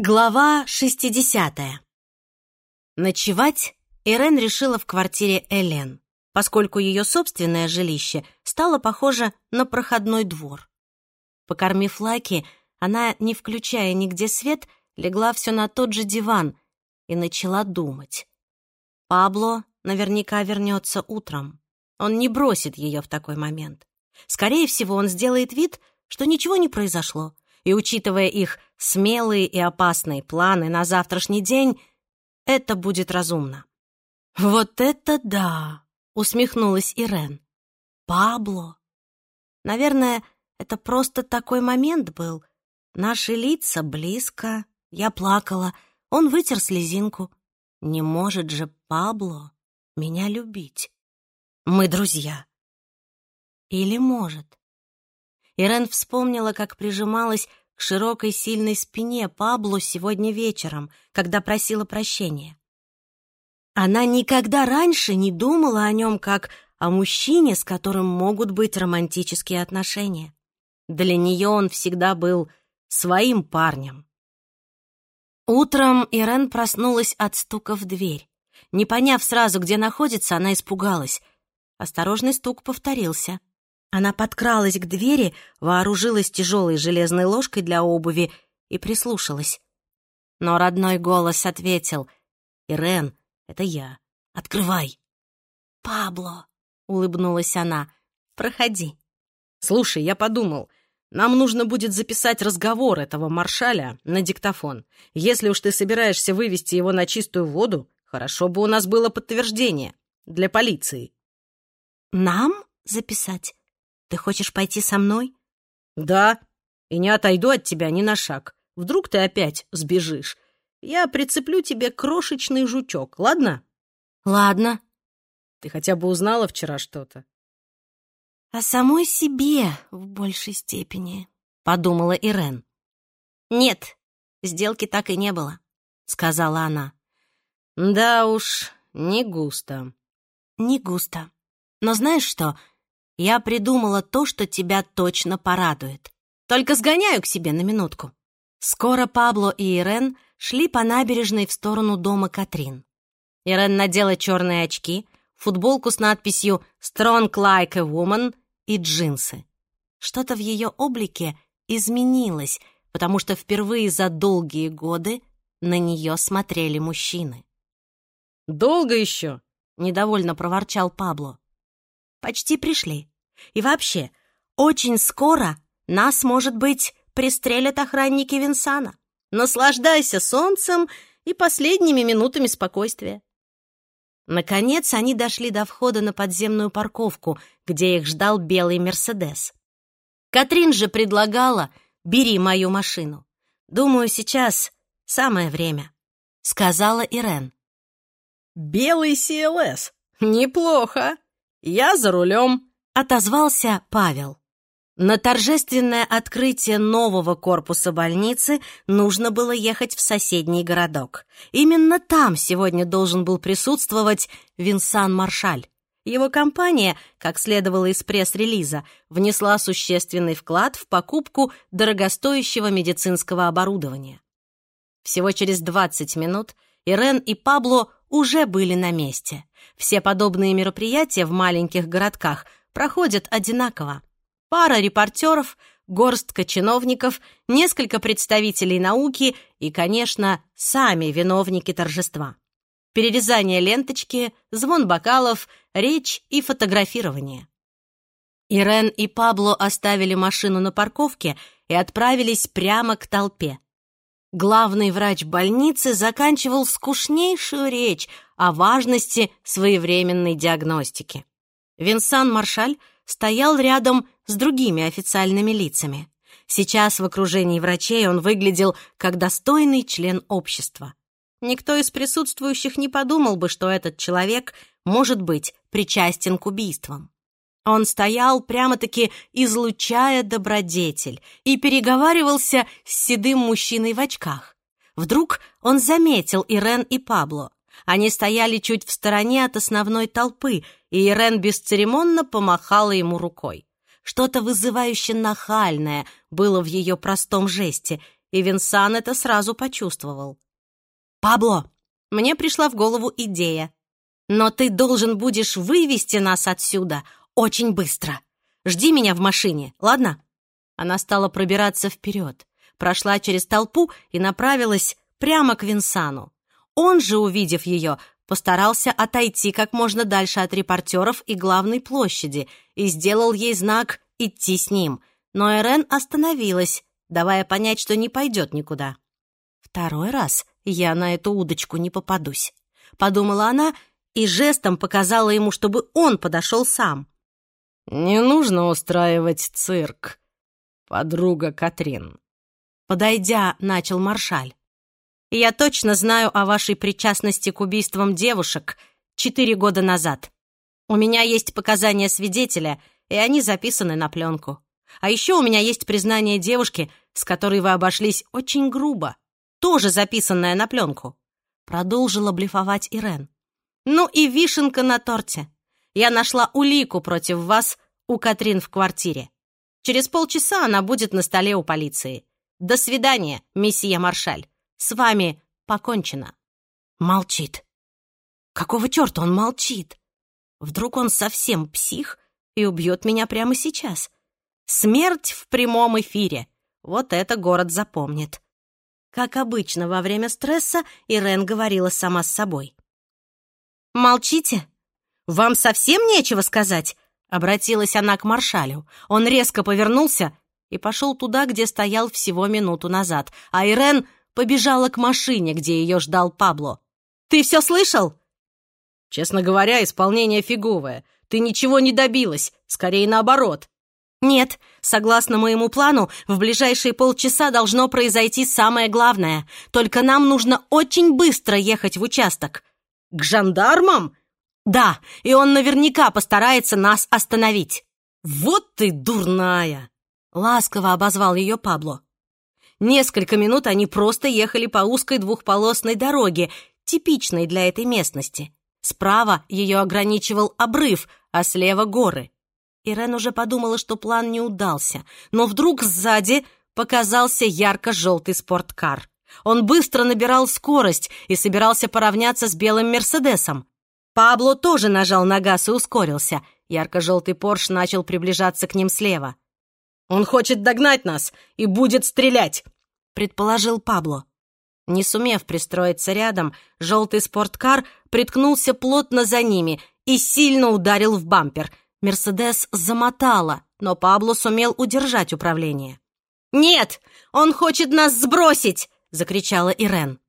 Глава 60. Ночевать Ирен решила в квартире Элен, поскольку ее собственное жилище стало похоже на проходной двор. Покормив Лаки, она, не включая нигде свет, легла все на тот же диван и начала думать. Пабло наверняка вернется утром. Он не бросит ее в такой момент. Скорее всего, он сделает вид, что ничего не произошло, и, учитывая их смелые и опасные планы на завтрашний день, это будет разумно. «Вот это да!» — усмехнулась Ирен. «Пабло!» Наверное, это просто такой момент был. Наши лица близко, я плакала, он вытер слезинку. Не может же Пабло меня любить. Мы друзья. Или может? Ирен вспомнила, как прижималась к широкой сильной спине Пабло сегодня вечером, когда просила прощения. Она никогда раньше не думала о нем как о мужчине, с которым могут быть романтические отношения. Для нее он всегда был своим парнем. Утром Ирен проснулась от стука в дверь. Не поняв сразу, где находится, она испугалась. Осторожный стук повторился. Она подкралась к двери, вооружилась тяжелой железной ложкой для обуви и прислушалась. Но родной голос ответил. «Ирен, это я. Открывай!» «Пабло!» — улыбнулась она. «Проходи». «Слушай, я подумал, нам нужно будет записать разговор этого маршаля на диктофон. Если уж ты собираешься вывести его на чистую воду, хорошо бы у нас было подтверждение для полиции». «Нам записать?» Ты хочешь пойти со мной? Да, и не отойду от тебя ни на шаг. Вдруг ты опять сбежишь. Я прицеплю тебе крошечный жучок, ладно? Ладно. Ты хотя бы узнала вчера что-то? О самой себе в большей степени, подумала Ирен. Нет, сделки так и не было, сказала она. Да уж, не густо. Не густо. Но знаешь что? Я придумала то, что тебя точно порадует. Только сгоняю к себе на минутку». Скоро Пабло и Ирен шли по набережной в сторону дома Катрин. Ирен надела черные очки, футболку с надписью «Strong like a woman» и джинсы. Что-то в ее облике изменилось, потому что впервые за долгие годы на нее смотрели мужчины. «Долго еще?» — недовольно проворчал Пабло. Почти пришли. И вообще, очень скоро нас, может быть, пристрелят охранники Винсана. Наслаждайся солнцем и последними минутами спокойствия. Наконец они дошли до входа на подземную парковку, где их ждал белый «Мерседес». Катрин же предлагала «бери мою машину». Думаю, сейчас самое время, — сказала Ирен. «Белый CLS? Неплохо!» «Я за рулем», — отозвался Павел. На торжественное открытие нового корпуса больницы нужно было ехать в соседний городок. Именно там сегодня должен был присутствовать Винсан Маршаль. Его компания, как следовало из пресс-релиза, внесла существенный вклад в покупку дорогостоящего медицинского оборудования. Всего через 20 минут Ирен и Пабло уже были на месте. Все подобные мероприятия в маленьких городках проходят одинаково. Пара репортеров, горстка чиновников, несколько представителей науки и, конечно, сами виновники торжества. Перерезание ленточки, звон бокалов, речь и фотографирование. Ирен и Пабло оставили машину на парковке и отправились прямо к толпе. Главный врач больницы заканчивал скучнейшую речь о важности своевременной диагностики. Винсан Маршаль стоял рядом с другими официальными лицами. Сейчас в окружении врачей он выглядел как достойный член общества. Никто из присутствующих не подумал бы, что этот человек может быть причастен к убийствам. Он стоял, прямо-таки излучая добродетель, и переговаривался с седым мужчиной в очках. Вдруг он заметил Ирен и Пабло. Они стояли чуть в стороне от основной толпы, и Ирен бесцеремонно помахала ему рукой. Что-то вызывающе нахальное было в ее простом жесте, и Винсан это сразу почувствовал. «Пабло, мне пришла в голову идея. Но ты должен будешь вывести нас отсюда очень быстро. Жди меня в машине, ладно?» Она стала пробираться вперед, прошла через толпу и направилась прямо к Винсану. Он же, увидев ее, постарался отойти как можно дальше от репортеров и главной площади и сделал ей знак «идти с ним», но Эрен остановилась, давая понять, что не пойдет никуда. «Второй раз я на эту удочку не попадусь», — подумала она и жестом показала ему, чтобы он подошел сам. «Не нужно устраивать цирк, подруга Катрин». Подойдя, начал Маршаль. «Я точно знаю о вашей причастности к убийствам девушек четыре года назад. У меня есть показания свидетеля, и они записаны на пленку. А еще у меня есть признание девушки, с которой вы обошлись очень грубо, тоже записанное на пленку. Продолжила блефовать Ирен. Ну и вишенка на торте. Я нашла улику против вас у Катрин в квартире. Через полчаса она будет на столе у полиции. До свидания, месье Маршаль. С вами покончено. Молчит. Какого черта он молчит? Вдруг он совсем псих и убьет меня прямо сейчас? Смерть в прямом эфире. Вот это город запомнит. Как обычно, во время стресса Ирен говорила сама с собой. «Молчите? Вам совсем нечего сказать?» Обратилась она к маршалю. Он резко повернулся и пошел туда, где стоял всего минуту назад, а Ирен побежала к машине, где ее ждал Пабло. «Ты все слышал?» «Честно говоря, исполнение фиговое. Ты ничего не добилась, скорее наоборот. «Нет, согласно моему плану, в ближайшие полчаса должно произойти самое главное. Только нам нужно очень быстро ехать в участок». «К жандармам?» «Да, и он наверняка постарается нас остановить». «Вот ты дурная!» — ласково обозвал ее Пабло. Несколько минут они просто ехали по узкой двухполосной дороге, типичной для этой местности. Справа ее ограничивал обрыв, а слева — горы. Ирен уже подумала, что план не удался, но вдруг сзади показался ярко-желтый спорткар. Он быстро набирал скорость и собирался поравняться с белым «Мерседесом». Пабло тоже нажал на газ и ускорился. Ярко-желтый Порш начал приближаться к ним слева. «Он хочет догнать нас и будет стрелять», — предположил Пабло. Не сумев пристроиться рядом, желтый спорткар приткнулся плотно за ними и сильно ударил в бампер — Мерседес замотала, но Пабло сумел удержать управление. «Нет! Он хочет нас сбросить!» — закричала Ирен.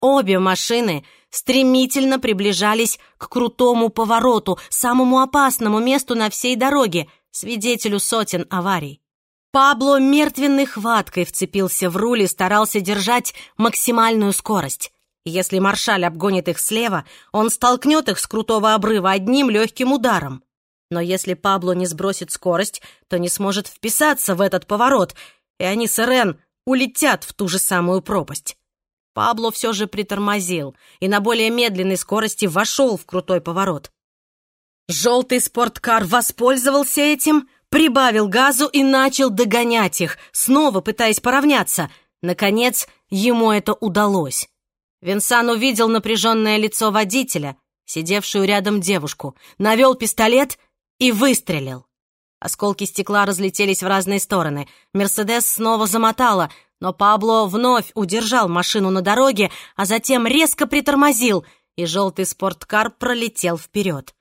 Обе машины стремительно приближались к крутому повороту, самому опасному месту на всей дороге, свидетелю сотен аварий. Пабло мертвенной хваткой вцепился в руль и старался держать максимальную скорость. Если маршаль обгонит их слева, он столкнет их с крутого обрыва одним легким ударом. Но если Пабло не сбросит скорость, то не сможет вписаться в этот поворот, и они с Ирен улетят в ту же самую пропасть. Пабло все же притормозил и на более медленной скорости вошел в крутой поворот. Желтый спорткар воспользовался этим, прибавил газу и начал догонять их, снова пытаясь поравняться. Наконец, ему это удалось. Винсан увидел напряженное лицо водителя, сидевшую рядом девушку, навел пистолет и выстрелил. Осколки стекла разлетелись в разные стороны. Мерседес снова замотала, но Пабло вновь удержал машину на дороге, а затем резко притормозил, и желтый спорткар пролетел вперед.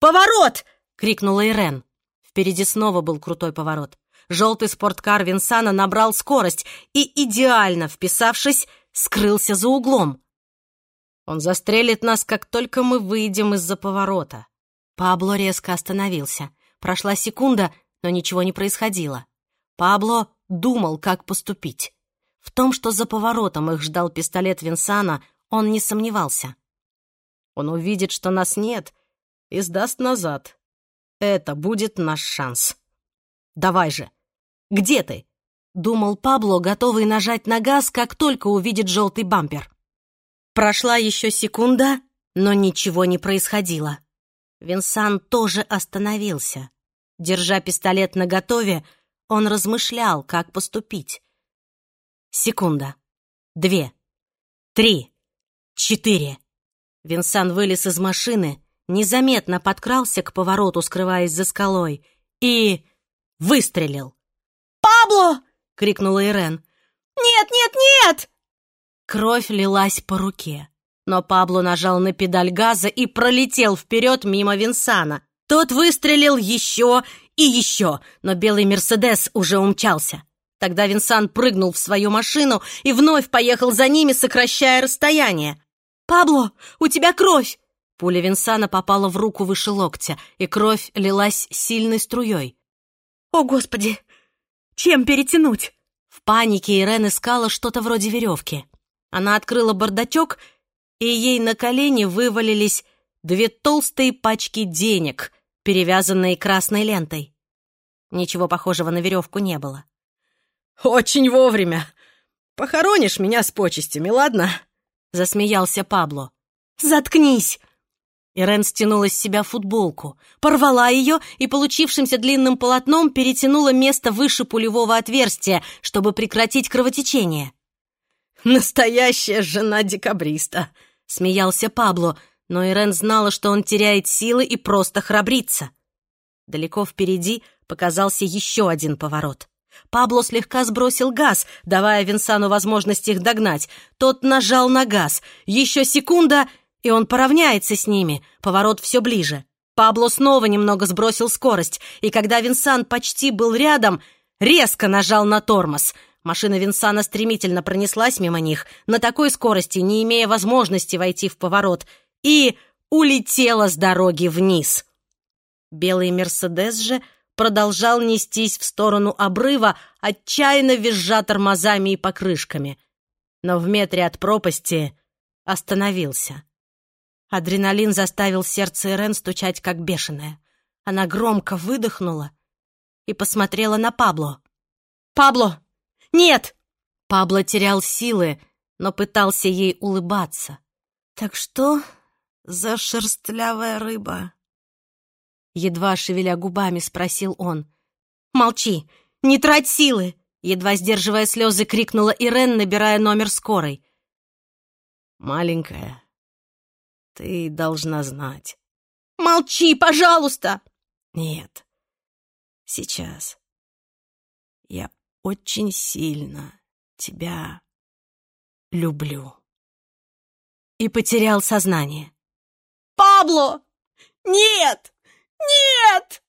«Поворот!» — крикнула Ирен. Впереди снова был крутой поворот. Желтый спорткар Винсана набрал скорость и, идеально вписавшись, скрылся за углом. «Он застрелит нас, как только мы выйдем из-за поворота», Пабло резко остановился. Прошла секунда, но ничего не происходило. Пабло думал, как поступить. В том, что за поворотом их ждал пистолет Винсана, он не сомневался. Он увидит, что нас нет, и сдаст назад. Это будет наш шанс. Давай же. Где ты? Думал Пабло, готовый нажать на газ, как только увидит желтый бампер. Прошла еще секунда, но ничего не происходило. Винсан тоже остановился. Держа пистолет наготове, он размышлял, как поступить. Секунда. Две. Три. Четыре. Винсан вылез из машины, незаметно подкрался к повороту, скрываясь за скалой, и выстрелил. «Пабло!» — крикнула Ирен. «Нет, нет, нет!» Кровь лилась по руке. Но Пабло нажал на педаль газа и пролетел вперед мимо Винсана. Тот выстрелил еще и еще, но белый «Мерседес» уже умчался. Тогда Винсан прыгнул в свою машину и вновь поехал за ними, сокращая расстояние. «Пабло, у тебя кровь!» Пуля Винсана попала в руку выше локтя, и кровь лилась сильной струей. «О, Господи! Чем перетянуть?» В панике Ирен искала что-то вроде веревки. Она открыла бардачок, и ей на колени вывалились две толстые пачки денег, перевязанные красной лентой. Ничего похожего на веревку не было. «Очень вовремя! Похоронишь меня с почестями, ладно?» — засмеялся Пабло. «Заткнись!» Ирен стянула с себя футболку, порвала ее и получившимся длинным полотном перетянула место выше пулевого отверстия, чтобы прекратить кровотечение. «Настоящая жена декабриста», — смеялся Пабло, но Ирен знала, что он теряет силы и просто храбрится. Далеко впереди показался еще один поворот. Пабло слегка сбросил газ, давая Винсану возможность их догнать. Тот нажал на газ. Еще секунда, и он поравняется с ними. Поворот все ближе. Пабло снова немного сбросил скорость, и когда Винсан почти был рядом, резко нажал на тормоз. Машина Винсана стремительно пронеслась мимо них, на такой скорости, не имея возможности войти в поворот, и улетела с дороги вниз. Белый «Мерседес» же продолжал нестись в сторону обрыва, отчаянно визжа тормозами и покрышками. Но в метре от пропасти остановился. Адреналин заставил сердце Ирен стучать как бешеное. Она громко выдохнула и посмотрела на Пабло. «Пабло! Нет!» Пабло терял силы, но пытался ей улыбаться. «Так что за шерстлявая рыба?» Едва шевеля губами, спросил он. «Молчи! Не трать силы!» Едва сдерживая слезы, крикнула Ирен, набирая номер скорой. «Маленькая, ты должна знать». «Молчи, пожалуйста!» «Нет, сейчас. Я очень сильно тебя люблю». И потерял сознание. «Пабло! Нет!» «Нет!»